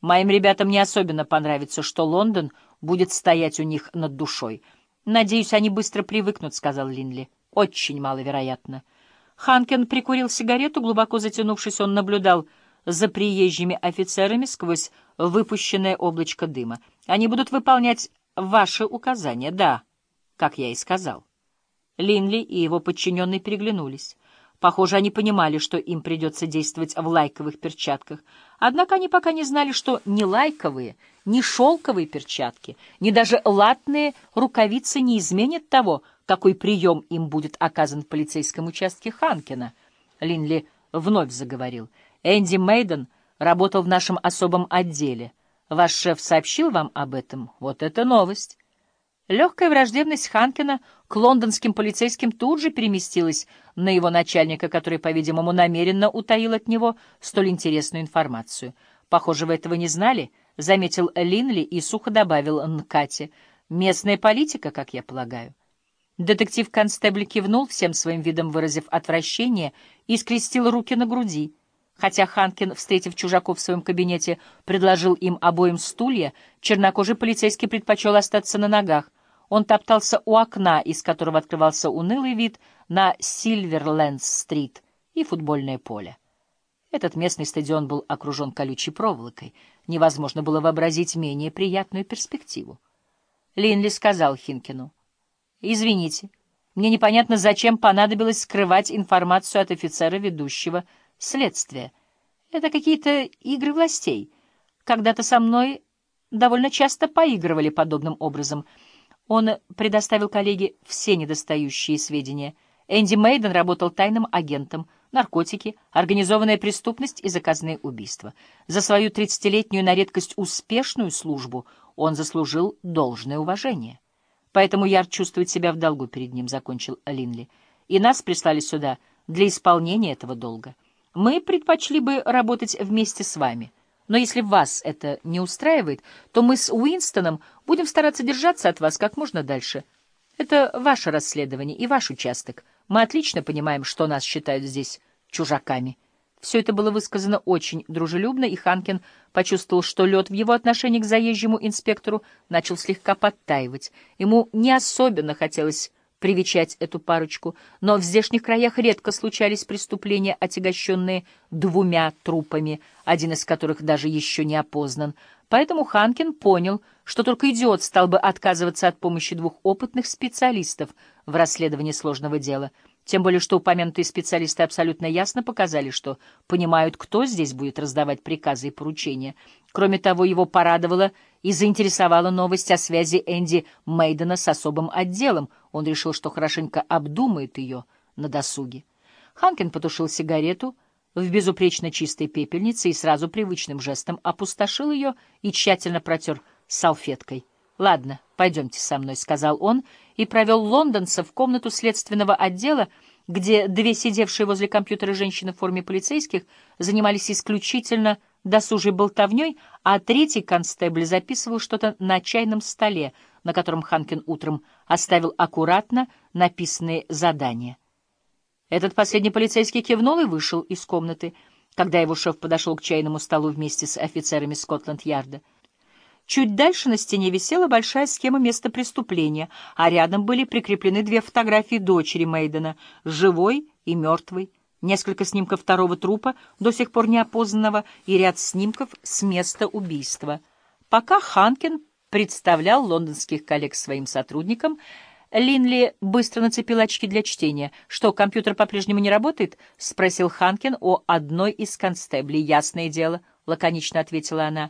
Моим ребятам не особенно понравится, что Лондон будет стоять у них над душой. Надеюсь, они быстро привыкнут, — сказал Линли. Очень маловероятно. Ханкен прикурил сигарету, глубоко затянувшись, он наблюдал за приезжими офицерами сквозь выпущенное облачко дыма. Они будут выполнять ваши указания, да, как я и сказал. Линли и его подчиненные переглянулись. Похоже, они понимали, что им придется действовать в лайковых перчатках. Однако они пока не знали, что ни лайковые, ни шелковые перчатки, ни даже латные рукавицы не изменят того, какой прием им будет оказан в полицейском участке Ханкина. Линли вновь заговорил. «Энди Мейден работал в нашем особом отделе. Ваш шеф сообщил вам об этом? Вот это новость!» Легкая враждебность Ханкина к лондонским полицейским тут же переместилась на его начальника, который, по-видимому, намеренно утаил от него столь интересную информацию. «Похоже, вы этого не знали», — заметил Линли и сухо добавил Нкате. «Местная политика, как я полагаю». Детектив-констебль кивнул, всем своим видом выразив отвращение, и скрестил руки на груди. Хотя Ханкин, встретив чужаков в своем кабинете, предложил им обоим стулья, чернокожий полицейский предпочел остаться на ногах. Он топтался у окна, из которого открывался унылый вид на Сильверлендс-стрит и футбольное поле. Этот местный стадион был окружен колючей проволокой. Невозможно было вообразить менее приятную перспективу. Линли сказал Хинкину, «Извините, мне непонятно, зачем понадобилось скрывать информацию от офицера ведущего следствия. Это какие-то игры властей. Когда-то со мной довольно часто поигрывали подобным образом — он предоставил коллеге все недостающие сведения. Энди Мейден работал тайным агентом, наркотики, организованная преступность и заказные убийства. За свою тридцатилетнюю на редкость успешную службу он заслужил должное уважение. Поэтому Яр чувствует себя в долгу перед ним, — закончил Линли. И нас прислали сюда для исполнения этого долга. Мы предпочли бы работать вместе с вами — но если вас это не устраивает, то мы с Уинстоном будем стараться держаться от вас как можно дальше. Это ваше расследование и ваш участок. Мы отлично понимаем, что нас считают здесь чужаками. Все это было высказано очень дружелюбно, и Ханкин почувствовал, что лед в его отношении к заезжему инспектору начал слегка подтаивать. Ему не особенно хотелось привечать эту парочку, но в здешних краях редко случались преступления, отягощенные двумя трупами, один из которых даже еще не опознан. Поэтому Ханкин понял, что только идиот стал бы отказываться от помощи двух опытных специалистов в расследовании сложного дела — тем более, что упомянутые специалисты абсолютно ясно показали, что понимают, кто здесь будет раздавать приказы и поручения. Кроме того, его порадовала и заинтересовала новость о связи Энди Мейдена с особым отделом. Он решил, что хорошенько обдумает ее на досуге. Ханкин потушил сигарету в безупречно чистой пепельнице и сразу привычным жестом опустошил ее и тщательно протер салфеткой. «Ладно, пойдемте со мной», — сказал он, и провел лондонца в комнату следственного отдела, где две сидевшие возле компьютера женщины в форме полицейских занимались исключительно досужей болтовней, а третий констебль записывал что-то на чайном столе, на котором Ханкин утром оставил аккуратно написанные задания. Этот последний полицейский кивнул и вышел из комнаты, когда его шеф подошел к чайному столу вместе с офицерами Скотланд-Ярда. Чуть дальше на стене висела большая схема места преступления, а рядом были прикреплены две фотографии дочери Мейдена, живой и мертвой, несколько снимков второго трупа, до сих пор неопознанного, и ряд снимков с места убийства. Пока Ханкин представлял лондонских коллег своим сотрудникам, Линли быстро нацепил очки для чтения. «Что, компьютер по-прежнему не работает?» — спросил Ханкин о одной из констеблей. «Ясное дело», — лаконично ответила она.